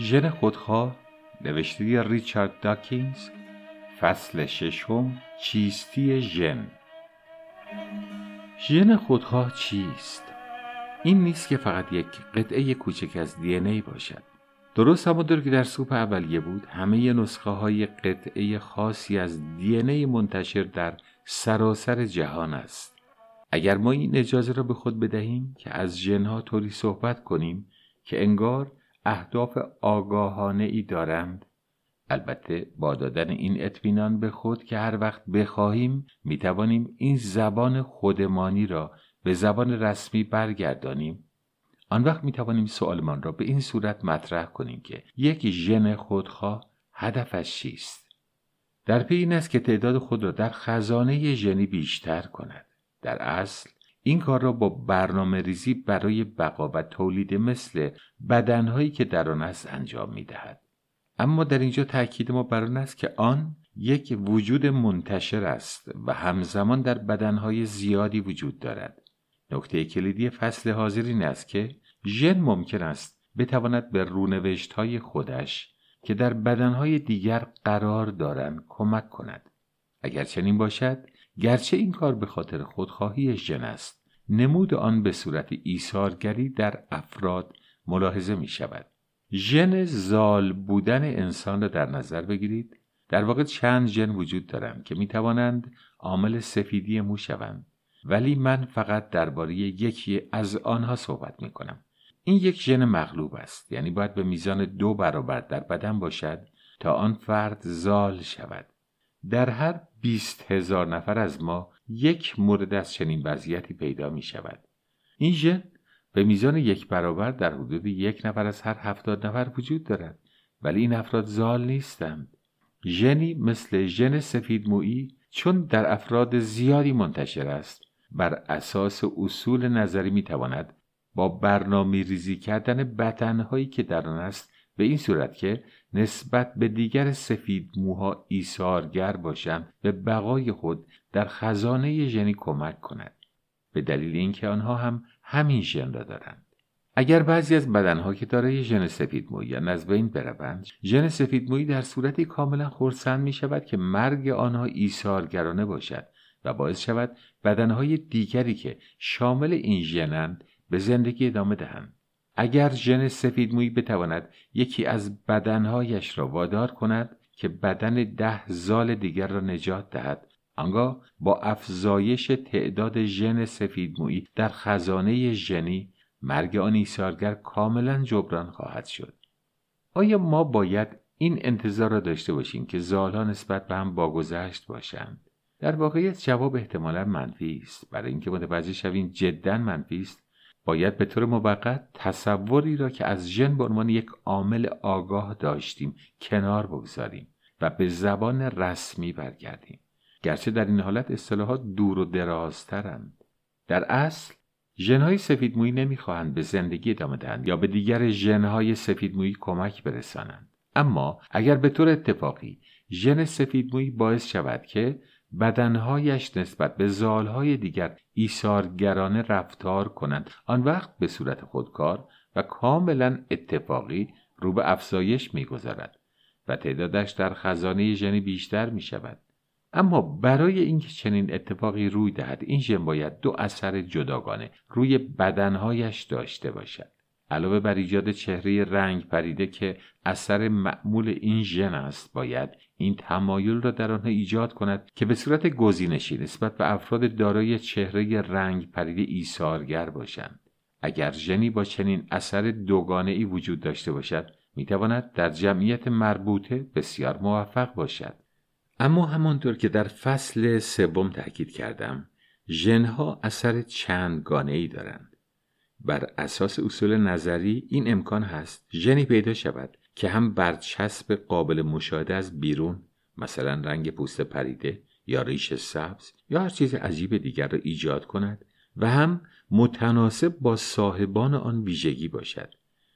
ژن خودخواه نوشته ریچارد داکینز فصل ششم چیستی ژن. ژن خودخواه چیست؟ این نیست که فقط یک قطعه کوچک از دی ای باشد. درست همانطور که در سوپ اولیه بود همه نسخه های قطعه خاصی از دی ای منتشر در سراسر جهان است. اگر ما این اجازه را به خود بدهیم که از ژنها طوری صحبت کنیم که انگار اهداف آگاهانه ای دارند. البته با دادن این اطمینان به خود که هر وقت بخواهیم می توانیم این زبان خودمانی را به زبان رسمی برگردانیم. آن وقت می توانیم سوالمان را به این صورت مطرح کنیم که یک ژن خودخواه هدفش چیست؟ در پی این است که تعداد خود را در خزانه ژنی بیشتر کند. در اصل این کار را با برنامه ریزی برای بقا و تولید مثل بدنهایی که در آن است انجام می دهد. اما در اینجا تاکید ما بر آن است که آن یک وجود منتشر است و همزمان در بدنهای زیادی وجود دارد. نکته کلیدی فصل حاضر این است که ژن ممکن است بتواند به رونوشت های خودش که در بدنهای دیگر قرار دارند کمک کند. اگر چنین باشد گرچه این کار به خاطر خودخواهی ژن است. نمود آن به صورت ایثارگری در افراد ملاحظه می شود. ژن زال بودن انسان را در نظر بگیرید. در واقع چند ژن وجود دارند که می توانند عامل سفیدی مو شوند. ولی من فقط درباره یکی از آنها صحبت می کنم این یک ژن مغلوب است. یعنی باید به میزان دو برابر در بدن باشد تا آن فرد زال شود. در هر بیست هزار نفر از ما یک مورد از چنین وضعیتی پیدا می شود. این ژن به میزان یک برابر در حدود یک نفر از هر هفتاد نفر وجود دارد ولی این افراد زال نیستند. ژنی مثل ژن سفید مویی چون در افراد زیادی منتشر است بر اساس اصول نظری می تواند با برنامه ریزی کردن بطنهایی که در آن است به این صورت که نسبت به دیگر سفید موها ایثارگر باشند به بقای خود در خزانه ژنی کمک کند. به دلیل اینکه آنها هم همین ژن را دارند. اگر بعضی از بدنها که دارای ژن سفید مویی از بین بروند ژن سفید مویی در صورتی کاملا خرسند می شود که مرگ آنها ایثارگرانه باشد و باعث شود بدنهای دیگری که شامل این ژنند به زندگی ادامه دهند. اگر ژن سفیدمویی بتواند یکی از بدنهایش را وادار کند که بدن ده زال دیگر را نجات دهد. آنگاه با افزایش تعداد ژن سفیدمویی در خزانه ژنی مرگ آن ایثارگر کاملا جبران خواهد شد. آیا ما باید این انتظار را داشته باشیم که زالها نسبت به هم باگذشت باشند؟ در واقعیت جواب احتمالا منفی است. برای اینکه متوجه شویم جدا منفی است. باید به طور موقت تصوری را که از ژن به عنوان یک عامل آگاه داشتیم کنار بگذاریم و به زبان رسمی برگردیم. گرچه در این حالت اصطلاحات دور و درازترند. در اصل ژنهای سفیدمویی نمی‌خواهند به زندگی ادامه دهند یا به دیگر ژنهای سفیدمویی کمک برسانند. اما اگر به طور اتفاقی ژن سفیدمویی باعث شود که بدنهایش نسبت به زالهای دیگر ایثارگرانه رفتار کنند آن وقت به صورت خودکار و کاملا اتفاقی رو به افزایش می‌گذارد و تعدادش در خزانه ژنی بیشتر می شود. اما برای اینکه چنین اتفاقی روی دهد این ژن باید دو اثر جداگانه روی بدنهایش داشته باشد علاوه بر ایجاد چهره رنگ پریده که اثر معمول این ژن است باید این تمایل را در آنها ایجاد کند که به صورت گزینشی نسبت به افراد دارای چهره رنگ پریده ایثارگر باشند. اگر ژنی با چنین اثر دوگانه ای وجود داشته باشد می‌تواند در جمعیت مربوطه بسیار موفق باشد. اما همانطور که در فصل سوم تاکید کردم ژنها اثر چند گانه ای دارند. بر اساس اصول نظری این امکان هست ژنی پیدا شود که هم برچسب قابل مشاهده از بیرون مثلا رنگ پوست پریده یا ریش سبز یا هر چیز عجیب دیگر را ایجاد کند و هم متناسب با صاحبان آن ویژگی باشد.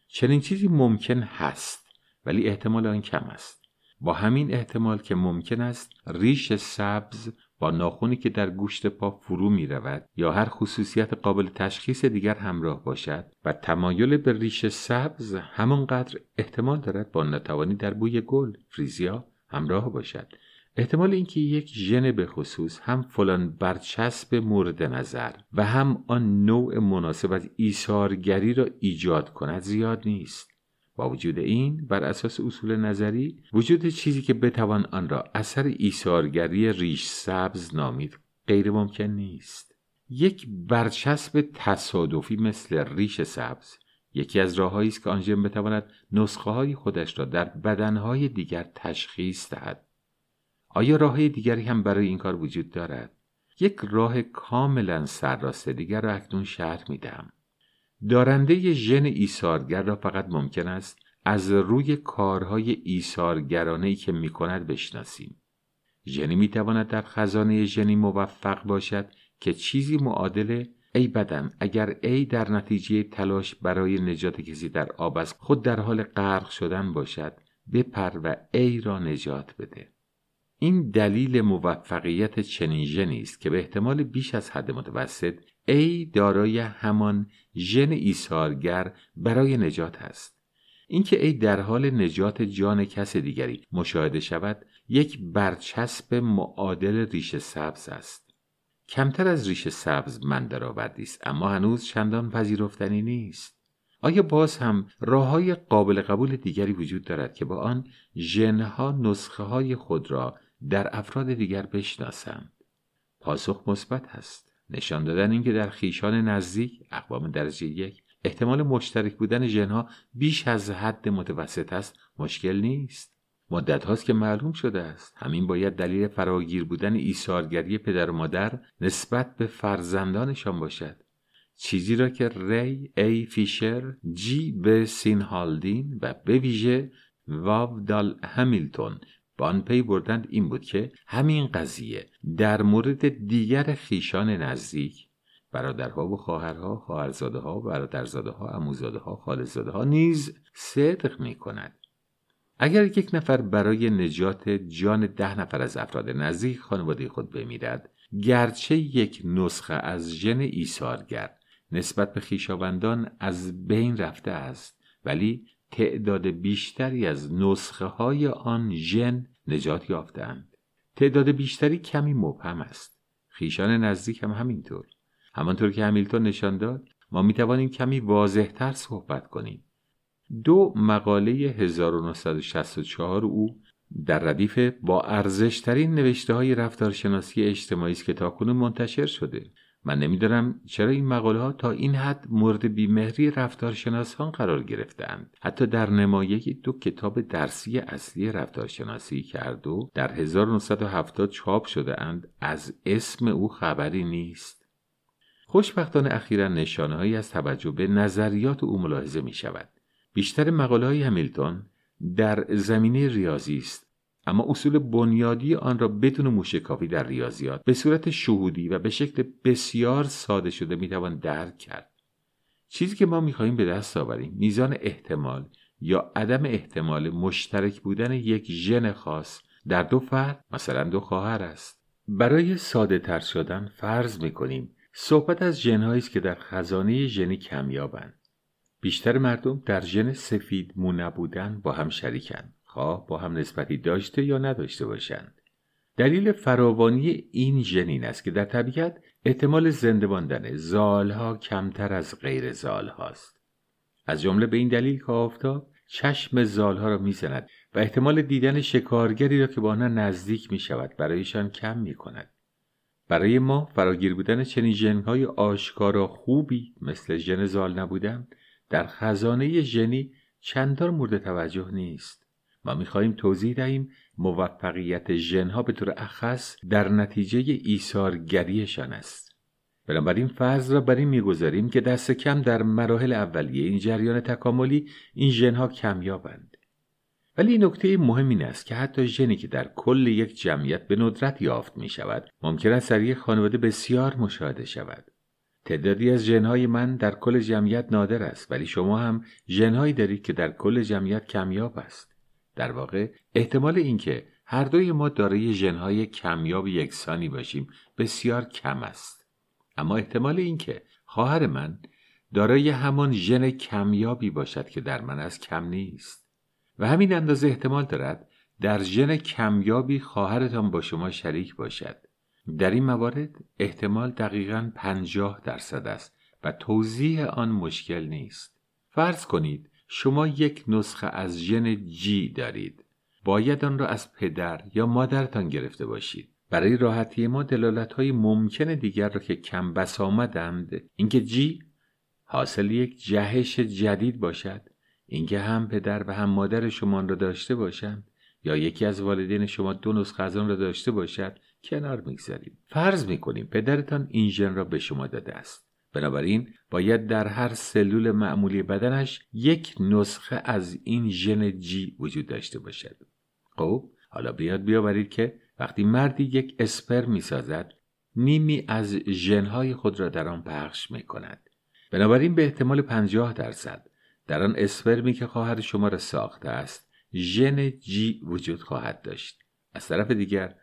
چنین چیزی ممکن هست ولی احتمال آن کم است. با همین احتمال که ممکن است ریش سبز با ناخونی که در گوشت پا فرو می رود یا هر خصوصیت قابل تشخیص دیگر همراه باشد و تمایل به ریش سبز همانقدر احتمال دارد با نتوانی در بوی گل فریزیا همراه باشد. احتمال اینکه یک ژن به خصوص هم فلان برچسب مورد نظر و هم آن نوع مناسب از ایثارگری را ایجاد کند زیاد نیست. با وجود این بر اساس اصول نظری وجود چیزی که بتوان آن را اثر ایثارگری ریش سبز نامید غیر ممکن نیست. یک برچسب تصادفی مثل ریش سبز یکی از راههایی است که آن ژن بتواند نسخه های خودش را در بدنهای دیگر تشخیص دهد. آیا راه دیگری هم برای این کار وجود دارد؟ یک راه کاملا سرراسته دیگر را اکنون شرح میدم دارنده ژن ایثارگر را فقط ممکن است از روی کارهای ایثارگرانه ای که می کند بشناسیم. ژنی می تواند در خزانه ژنی موفق باشد که چیزی معادل ای بدن اگر ای در نتیجه تلاش برای نجات کسی در آب از خود در حال غرق شدن باشد بپر و ای را نجات بده. این دلیل موفقیت چنین ژنی است که به احتمال بیش از حد متوسط ای دارای همان ژن ایثارگر برای نجات است اینکه ای در حال نجات جان کس دیگری مشاهده شود یک برچسب معادل ریش سبز است. کمتر از ریش سبز من درآوردی است اما هنوز چندان پذیرفتنی نیست. آیا باز هم راه های قابل قبول دیگری وجود دارد که با آن ژنها نسخه های خود را در افراد دیگر بشناسند؟ پاسخ مثبت است نشان دادن اینکه در خیشان نزدیک اقوام درجه یک احتمال مشترک بودن ژنها بیش از حد متوسط است. مشکل نیست. مدت هاست که معلوم شده است. همین باید دلیل فراگیر بودن ایثارگری پدر و مادر نسبت به فرزندانشان باشد. چیزی را که ری ای فیشر جی به سینهالدین و به ویژه واودال همیلتون به آن پی بردند این بود که همین قضیه در مورد دیگر خیشان نزدیک برادرها و خواهرها خواهرزاده ها برادرزاده ها عموزاده ها خالزاده ها نیز صدق می کند اگر یک نفر برای نجات جان ده نفر از افراد نزدیک خانواده خود بمیرد گرچه یک نسخه از ژن ایثارگر نسبت به خیشاوندان از بین رفته است ولی تعداد بیشتری از نسخه های آن ژن نجات یافتند. تعداد بیشتری کمی مبهم است. خیشان نزدیک هم همینطور. همانطور که همیلتون نشان داد ما می توانیم کمی واضحتر صحبت کنیم. دو مقاله 1964 او در ردیف با ارزشترین نوشته های رفتارشناسی اجتماعی است که تاکنون منتشر شده. من نمی‌دانم چرا این مقاله ها تا این حد مورد بیمهری رفتارشناسان قرار گرفتند حتی در نمایه دو کتاب درسی اصلی رفتارشناسی کرد در 1970 چاپ شده اند از اسم او خبری نیست. خوشبختانه اخیرا نشانه از توجه به نظریات او ملاحظه می شود بیشتر مقاله های همیلتون در زمینه ریاضی است. اما اصول بنیادی آن را بدون موشکافی در ریاضیات به صورت شهودی و به شکل بسیار ساده شده می‌توان درک کرد. چیزی که ما می‌خواهیم به دست آوریم میزان احتمال یا عدم احتمال مشترک بودن یک ژن خاص در دو فرد مثلا دو خواهر است. برای ساده تر شدن فرض می‌کنیم صحبت از ژنهایی است که در خزانه ژنی کمیابند. بیشتر مردم در ژن سفید مو نبودن با هم شریکند. خواه با هم نسبتی داشته یا نداشته باشند دلیل فراوانی این ژنین است که در طبیعت احتمال زنده ماندن زالها کمتر از غیر زال هاست از جمله به این دلیل که آفتاب چشم زالها را می‌زند و احتمال دیدن شکارگری را که با آنها نزدیک می شود برایشان کم می کند. برای ما فراگیر بودن چنین ژنهای آشکارا خوبی مثل ژن زال نبودن در خزانه ژنی چندان مورد توجه نیست. ما می‌خواهیم توضیح دهیم موفقیت ژنها به طور اخص در نتیجه ایثارگریشان است. بنابراین فرض را بر این می‌گذاریم که دست کم در مراحل اولیه این جریان تکاملی این ژنها کمیابند. ولی نکته مهم این است که حتی ژنی که در کل یک جمعیت به ندرت یافت می شود ممکن است در یک خانواده بسیار مشاهده شود. تعدادی از ژنهای من در کل جمعیت نادر است ولی شما هم ژنهایی دارید که در کل جمعیت کمیاب است. در واقع احتمال اینکه هر دوی ما دارای ژنهای کمیاب یکسانی باشیم بسیار کم است. اما احتمال اینکه خواهر من دارای همان ژن کمیابی باشد که در من از کم نیست. و همین اندازه احتمال دارد در ژن کمیابی خواهرتان با شما شریک باشد. در این موارد احتمال دقیقا پنجاه درصد است و توضیح آن مشکل نیست. فرض کنید شما یک نسخه از ژن جی دارید. باید آن را از پدر یا مادرتان گرفته باشید. برای راحتی ما دلالت های ممکن دیگر را که کم بس آمدند اینکه جی حاصل یک جهش جدید باشد اینکه هم پدر و هم مادر شما را داشته باشند یا یکی از والدین شما دو نسخه از آن را داشته باشد کنار می‌گذاریم فرض می‌کنیم پدرتان این ژن را به شما داده است. بنابراین باید در هر سلول معمولی بدنش یک نسخه از این ژن جی وجود داشته باشد. خب حالا بیاد بیاورید که وقتی مردی یک اسپر می‌سازد نیمی از ژنهای خود را در آن پخش می کند بنابراین به احتمال پنجاه درصد در آن اسپرمی که خواهر شما را ساخته است ژن جی وجود خواهد داشت. از طرف دیگر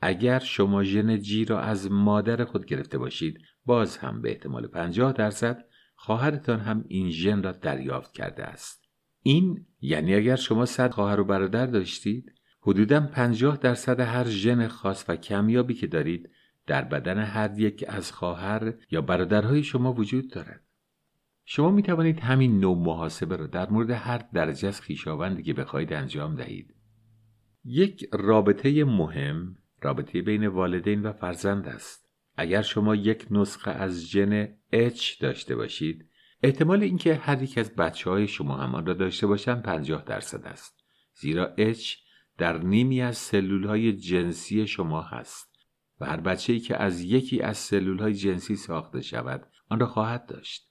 اگر شما ژن جی را از مادر خود گرفته باشید باز هم به احتمال پنجاه درصد خواهرتان هم این ژن را دریافت کرده است. این یعنی اگر شما صد خواهر و برادر داشتید حدودا پنجاه درصد هر ژن خاص و کمیابی که دارید در بدن هر یک از خواهر یا برادرهای شما وجود دارد. شما می توانید همین نوع محاسبه را در مورد هر درجه از خویشاوندی که بخواهید انجام دهید. یک رابطه مهم رابطه بین والدین و فرزند است. اگر شما یک نسخه از ژن H داشته باشید احتمال اینکه هر یک از بچه های شما همان را داشته باشند 50 درصد است. زیرا H در نیمی از سلول های جنسی شما هست و هر بچه ای که از یکی از سلول های جنسی ساخته شود آن را خواهد داشت.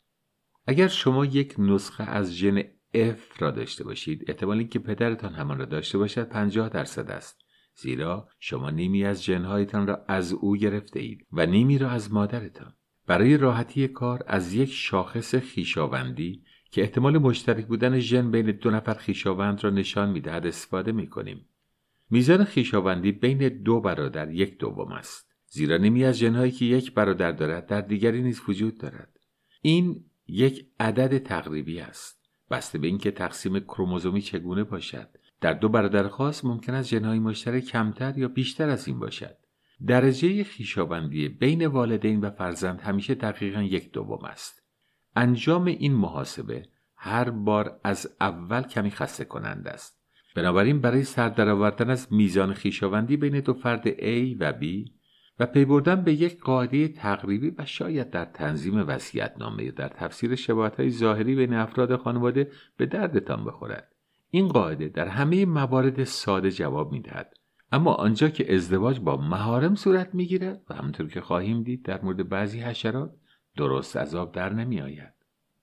اگر شما یک نسخه از ژن F را داشته باشید احتمال اینکه پدرتان همان را داشته باشد 50 درصد است. زیرا شما نیمی از جنهایتان را از او گرفته اید و نیمی را از مادرتان. برای راحتی کار از یک شاخص خیشاوندی که احتمال مشترک بودن ژن بین دو نفر خیشاوند را نشان می‌دهد استفاده می کنیم. میزان خیشاوندی بین دو برادر یک دوم است. زیرا نیمی از جنهایی که یک برادر دارد در دیگری نیز وجود دارد. این یک عدد تقریبی است. بسته به اینکه تقسیم کروموزومی چگونه باشد؟ در دو برادر خاص ممکن است ژنهای مشترک کمتر یا بیشتر از این باشد. درجه خیشابندی بین والدین و فرزند همیشه دقیقا یک دوم است. انجام این محاسبه هر بار از اول کمی خسته کنند است. بنابراین برای سر آوردن از میزان خیشاوندی بین دو فرد A و B و پی بردن به یک قاعده تقریبی و شاید در تنظیم نامه در تفسیر شباهت های ظاهری بین افراد خانواده به دردتان بخورد. این قاعده در همه موارد ساده جواب می‌دهد اما آنجا که ازدواج با مهارم صورت می‌گیرد و همونطور که خواهیم دید در مورد بعضی حشرات درست از در نمی آید.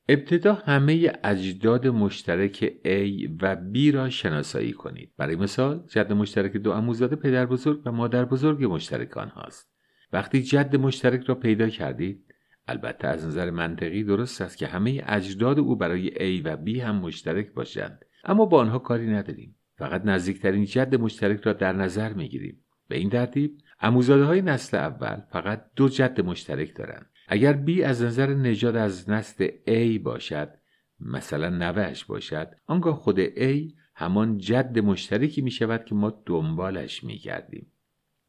ابتدا همه اجداد مشترک A و B را شناسایی کنید. برای مثال جد مشترک دو اموزاده پدر بزرگ و مادر بزرگ مشترک آنهاست. وقتی جد مشترک را پیدا کردید البته از نظر منطقی درست است که همه اجداد او برای A و B هم مشترک باشند اما با آنها کاری نداریم فقط نزدیکترین جد مشترک را در نظر می‌گیریم به این ترتیب اموزاده های نسل اول فقط دو جد مشترک دارند اگر B از نظر نژاد از نسل A باشد مثلا نوهش باشد آنگاه خود A همان جد مشترکی می شود که ما دنبالش می کردیم.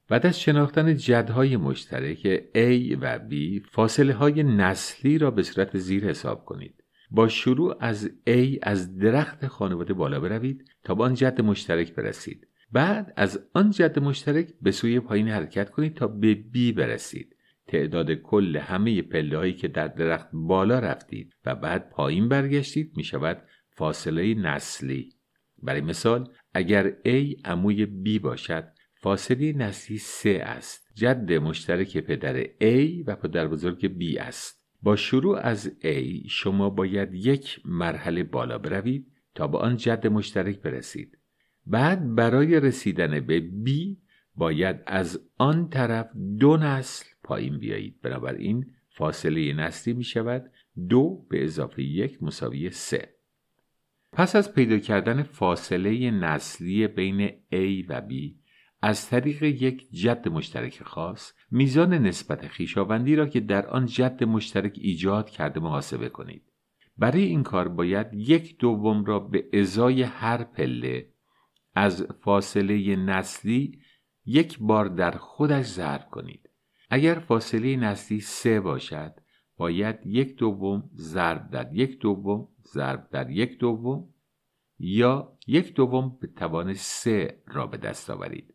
بعد از شناختن جدهای مشترک A و B فاصله های نسلی را به صورت زیر حساب کنید. با شروع از A از درخت خانواده بالا بروید تا به آن جد مشترک برسید. بعد از آن جد مشترک به سوی پایین حرکت کنید تا به B برسید. تعداد کل همه پله هایی که در درخت بالا رفتید و بعد پایین برگشتید می شود فاصله نسلی. برای مثال اگر A عموی B باشد فاصله نسلی 3 است. جد مشترک پدر A و پدر بزرگ B است. با شروع از A شما باید یک مرحله بالا بروید تا به آن جد مشترک برسید. بعد برای رسیدن به B باید از آن طرف دو نسل پایین بیایید. بنابراین فاصله نسلی می شود. دو به اضافه یک مساوی سه. پس از پیدا کردن فاصله نسلی بین A و B از طریق یک جد مشترک خاص میزان نسبت خیشاوندی را که در آن جد مشترک ایجاد کرده محاسبه کنید. برای این کار باید یک دوم را به ازای هر پله از فاصله نسلی یک بار در خودش ضرب کنید. اگر فاصله نسلی سه باشد باید یک دوم ضرب در یک دوم ضرب در یک دوم یا یک دوم به توان سه را به دست آورید.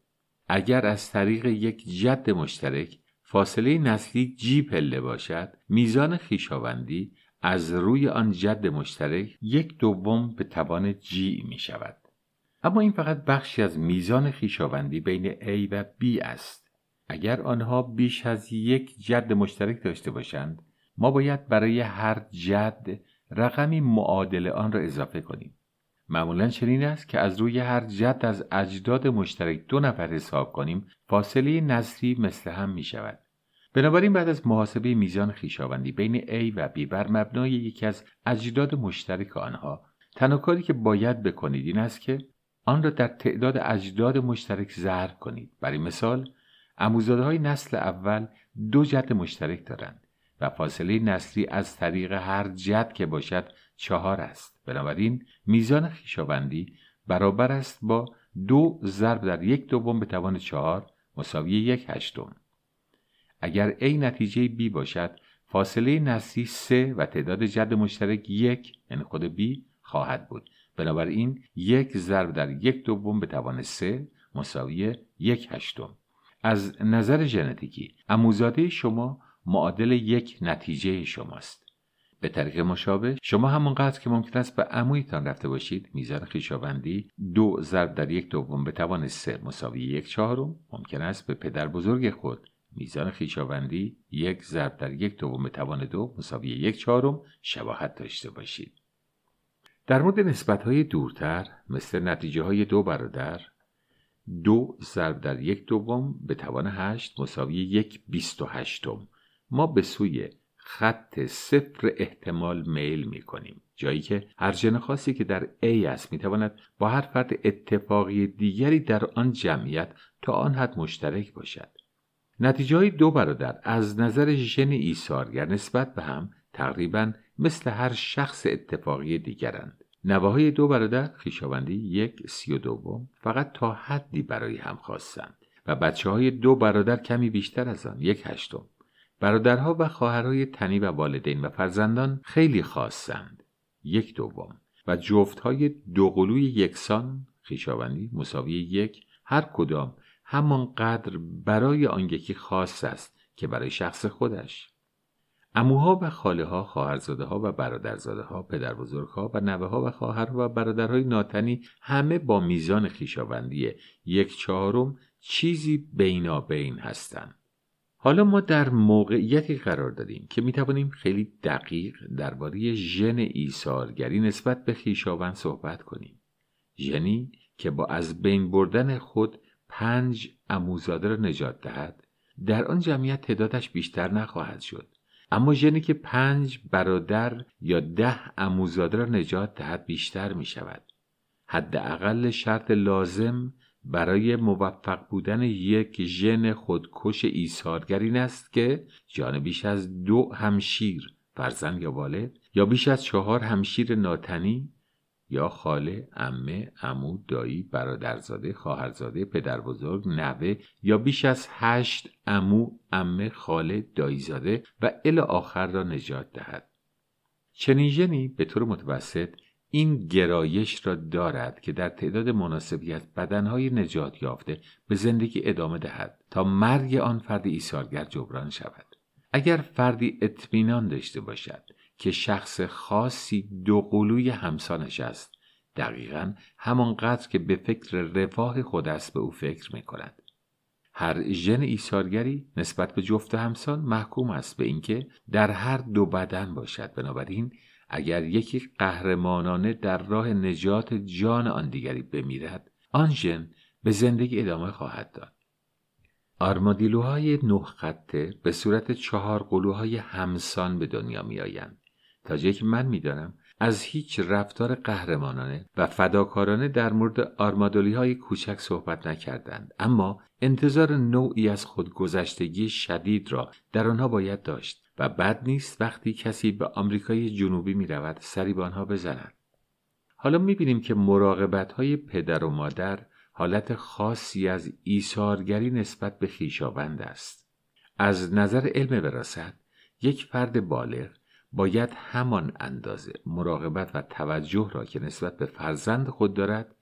اگر از طریق یک جد مشترک فاصله نسلی جی پله باشد میزان خیشاوندی از روی آن جد مشترک یک دوم به توان جی می شود. اما این فقط بخشی از میزان خیشاوندی بین A و B است. اگر آنها بیش از یک جد مشترک داشته باشند ما باید برای هر جد رقمی معادل آن را اضافه کنیم. معمولا چنین است که از روی هر جد از اجداد مشترک دو نفر حساب کنیم فاصله نسلی مثل هم می شود بنابراین بعد از محاسبه میزان خیشاوندی بین A و B بر مبنای یکی از اجداد مشترک آنها تنها کاری که باید بکنید این است که آن را در تعداد اجداد مشترک ضرب کنید. برای مثال اموزاده های نسل اول دو جد مشترک دارند و فاصله نسلی از طریق هر جد که باشد چهار است. بنابراین میزان خیشاوندی برابر است با دو ضرب در یک دوم به توان چهار مساوی یک هشتم. اگر A نتیجه B باشد فاصله نسلی سه و تعداد جد مشترک یک یعنی خود B خواهد بود. بنابراین یک ضرب در یک دوم به توان سه مساوی یک هشتم. از نظر ژنتیکی اموزاده شما معادل یک نتیجه شماست. به طریق مشابه. شما همانقدر که ممکن است به عمویتان رفته باشید میزان خویشاوندی دو ضرب در یک دوم به توان سه مساوی یک چهارم. ممکن است به پدر بزرگ خود میزان خویشاوندی یک ضرب در یک دوم به توان دو مساوی یک چهارم شباهت داشته باشید. در مورد نسبت های دورتر مثل نتیجه های دو برادر دو ضرب در یک دوم به توان هشت مساوی یک بیست و هشتم. ما به سوی خط صفر احتمال میل می کنیم جایی که هر ژن خاصی که در A است می تواند با هر فرد اتفاقی دیگری در آن جمعیت تا آن حد مشترک باشد. نتیجه های دو برادر از نظر ژن ایثارگر نسبت به هم تقریبا مثل هر شخص اتفاقی دیگرند. نواهای دو برادر خیشاوندی یک سی و دوم فقط تا حدی برای هم خواستند و بچه های دو برادر کمی بیشتر از آن یک هشتم. برادرها و خواهرهای تنی و والدین و فرزندان خیلی خاصند. یک دوم. و جفت های دوقلوی یکسان خیشاوندی مساوی یک هر کدام همانقدر برای آن یکی خاص است که برای شخص خودش. اموها و خاله ها خواهرزاده ها و برادرزاده ها پدر بزرگ ها و نوه ها و خواهر و برادرهای ناتنی همه با میزان خیشاوندی یک چهارم چیزی بینابین هستند. حالا ما در موقعیتی قرار داریم که می توانیم خیلی دقیق درباره ژن ایثارگری نسبت به خیشاوند صحبت کنیم. ژنی که با از بین بردن خود پنج اموزاده را نجات دهد در آن جمعیت تعدادش بیشتر نخواهد شد. اما ژنی که پنج برادر یا ده اموزاده را نجات دهد بیشتر می شود حداقل شرط لازم برای موفق بودن یک ژن خودکش ایثارگر این است که جان بیش از دو همشیر فرزند یا والد یا بیش از چهار همشیر ناتنی یا خاله، امه، عمو، دایی، برادرزاده، خواهرزاده، پدر بزرگ، نوه یا بیش از هشت امو، امه، خاله، داییزاده و ال آخر را نجات دهد. چنین ژنی به طور متوسط این گرایش را دارد که در تعداد مناسبی از بدنهای نجات یافته به زندگی ادامه دهد تا مرگ آن فرد ایثارگر جبران شود اگر فردی اطمینان داشته باشد که شخص خاصی دو قلوی همسانش است دقیقا همانقدر که به فکر رفاه خود است به او فکر می کند. هر ژن ایثارگری نسبت به جفت همسان محکوم است به اینکه در هر دو بدن باشد بنابراین اگر یکی قهرمانانه در راه نجات جان آن دیگری بمیرد آن ژن به زندگی ادامه خواهد داد. آرمادیلوهای نه خطه به صورت چهار قلوهای همسان به دنیا می آیند تا جایی که من می‌دانم از هیچ رفتار قهرمانانه و فداکارانه در مورد آرمادولی های کوچک صحبت نکردند. اما انتظار نوعی از خودگذشتگی شدید را در آنها باید داشت. و بد نیست وقتی کسی به آمریکای جنوبی می رود سری به آنها بزند. حالا می بینیم که مراقبت های پدر و مادر حالت خاصی از ایثارگری نسبت به خیشاوند است. از نظر علم وراست یک فرد بالغ باید همان اندازه مراقبت و توجه را که نسبت به فرزند خود دارد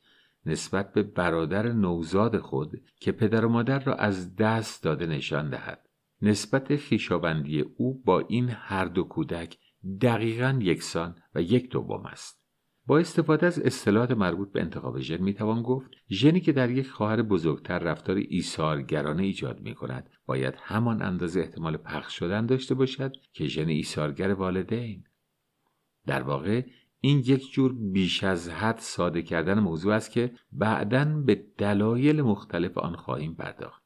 نسبت به برادر نوزاد خود که پدر و مادر را از دست داده نشان دهد. نسبت خیشاوندی او با این هر دو کودک دقیقا یکسان و یک دوم است. با استفاده از اصطلاحات مربوط به انتخاب ژن می‌توان گفت ژنی که در یک خواهر بزرگتر رفتار ایثارگرانه ایجاد می کند. باید همان اندازه احتمال پخش شدن داشته باشد که ژن ایثارگر والدین. در واقع این یک جور بیش از حد ساده کردن موضوع است که بعدا به دلایل مختلف آن خواهیم پرداخت.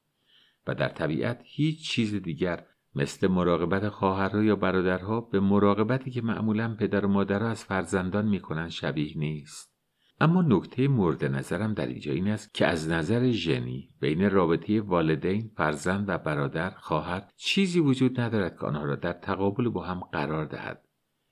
و در طبیعت هیچ چیز دیگر مثل مراقبت خواهرها یا برادرها به مراقبتی که معمولا پدر و مادرها از فرزندان می‌کنند شبیه نیست. اما نکته مورد نظرم در اینجا این است که از نظر ژنی بین رابطه والدین فرزند و برادر خواهر چیزی وجود ندارد که آنها را در تقابل با هم قرار دهد.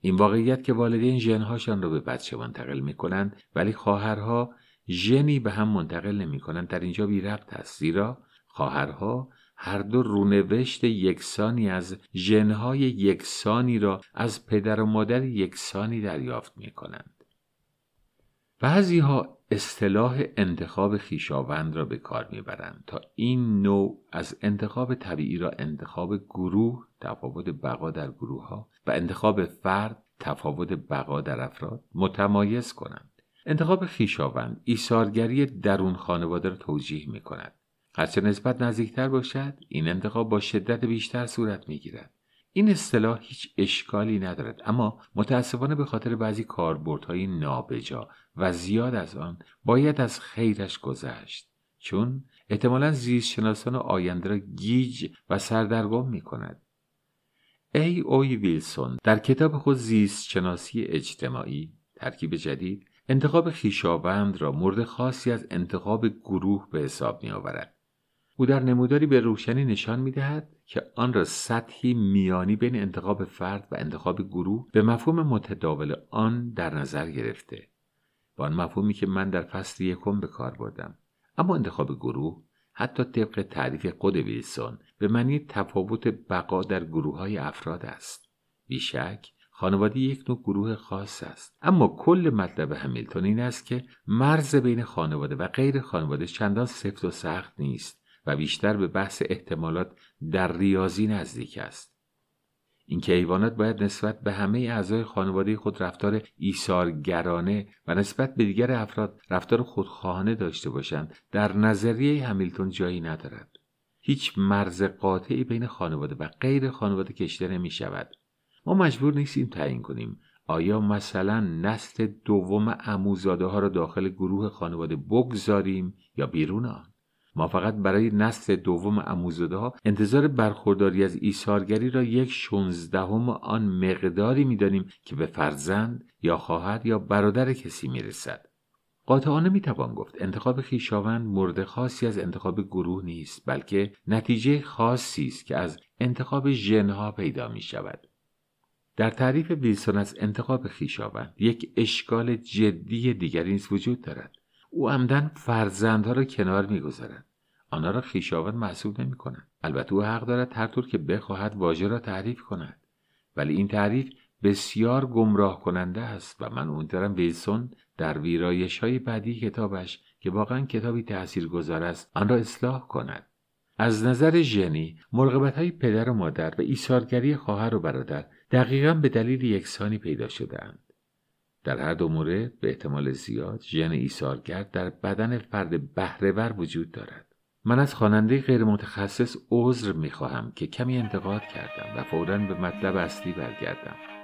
این واقعیت که والدین ژنهاشان را به بچه منتقل می کنند ولی خواهرها ژنی به هم منتقل نمی کنند در اینجا بی ربط است. زیرا خواهرها هر دو رونوشت یکسانی از ژنهای یکسانی را از پدر و مادر یکسانی دریافت می کنند. بعضی ها اصطلاح انتخاب خیشاوند را به کار می‌برند تا این نوع از انتخاب طبیعی را انتخاب گروه تفاوت بقا در گروه ها و انتخاب فرد تفاوت بقا در افراد متمایز کنند انتخاب خیشاوند ایثارگری درون خانواده را توجیه می کند هرچه نسبت نزدیکتر باشد این انتخاب با شدت بیشتر صورت می گیرد. این اصطلاح هیچ اشکالی ندارد اما متاسفانه به خاطر بعضی کاربردهای نابجا و زیاد از آن باید از خیرش گذشت چون احتمالا زیستشناسان آینده را گیج و سردرگم می کند. ای اوی ویلسون در کتاب خود زیست شناسی اجتماعی ترکیب جدید انتخاب خیشاوند را مورد خاصی از انتخاب گروه به حساب می آورد. او در نموداری به روشنی نشان می دهد که آن را سطحی میانی بین انتخاب فرد و انتخاب گروه به مفهوم متداول آن در نظر گرفته. با آن مفهومی که من در فصل یکم به کار بردم. اما انتخاب گروه حتی طبق تعریف خود ویلسون به معنی تفاوت بقا در گروه های افراد است. بیشک خانواده یک نوع گروه خاص است. اما کل مطلب همیلتون این است که مرز بین خانواده و غیر خانواده چندان سفت و سخت نیست. و بیشتر به بحث احتمالات در ریاضی نزدیک است. اینکه حیوانات باید نسبت به همه اعضای خانواده خود رفتار ایثارگرانه و نسبت به دیگر افراد رفتار خودخواهانه داشته باشند. در نظریه همیلتون جایی ندارد. هیچ مرز قاطعی بین خانواده و غیر خانواده کشته نمی شود ما مجبور نیستیم تعیین کنیم. آیا مثلا نسل دوم اموزاده ها را داخل گروه خانواده بگذاریم یا بیرون آن؟ ما فقط برای نسل دوم اموزاده ها انتظار برخورداری از ایثارگری را یک شونزدهم آن مقداری می‌دانیم که به فرزند یا خواهر یا برادر کسی می‌رسد قاطعانه می‌توان گفت انتخاب خیشاوند مورد خاصی از انتخاب گروه نیست بلکه نتیجه خاصی است که از انتخاب ژنها پیدا می شود. در تعریف ویلسون از انتخاب خیشاوند یک اشکال جدی دیگری نیز وجود دارد او عمدن فرزندها را کنار می‌گذارد. آنها را خویشاوند محسوب نمی کند. البته او حق دارد هر طور که بخواهد واژه را تعریف کند. ولی این تعریف بسیار گمراه کننده است و من امیدوارم ویلسون در ویرایش های بعدی کتابش که واقعا کتابی تأثیر گذار است آن را اصلاح کند. از نظر ژنی مراقبت های پدر و مادر و ایثارگری خواهر و برادر دقیقا به دلیل یکسانی پیدا شدهاند. در هر دو مورد به احتمال زیاد ژن ایثارگر در بدن فرد بهرهور وجود دارد. من از خواننده غیر متخصص عذر می‌خواهم که کمی انتقاد کردم و فورا به مطلب اصلی برگردم.